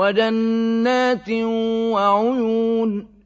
وَجَنَّاتٍ وَعُيُونٍ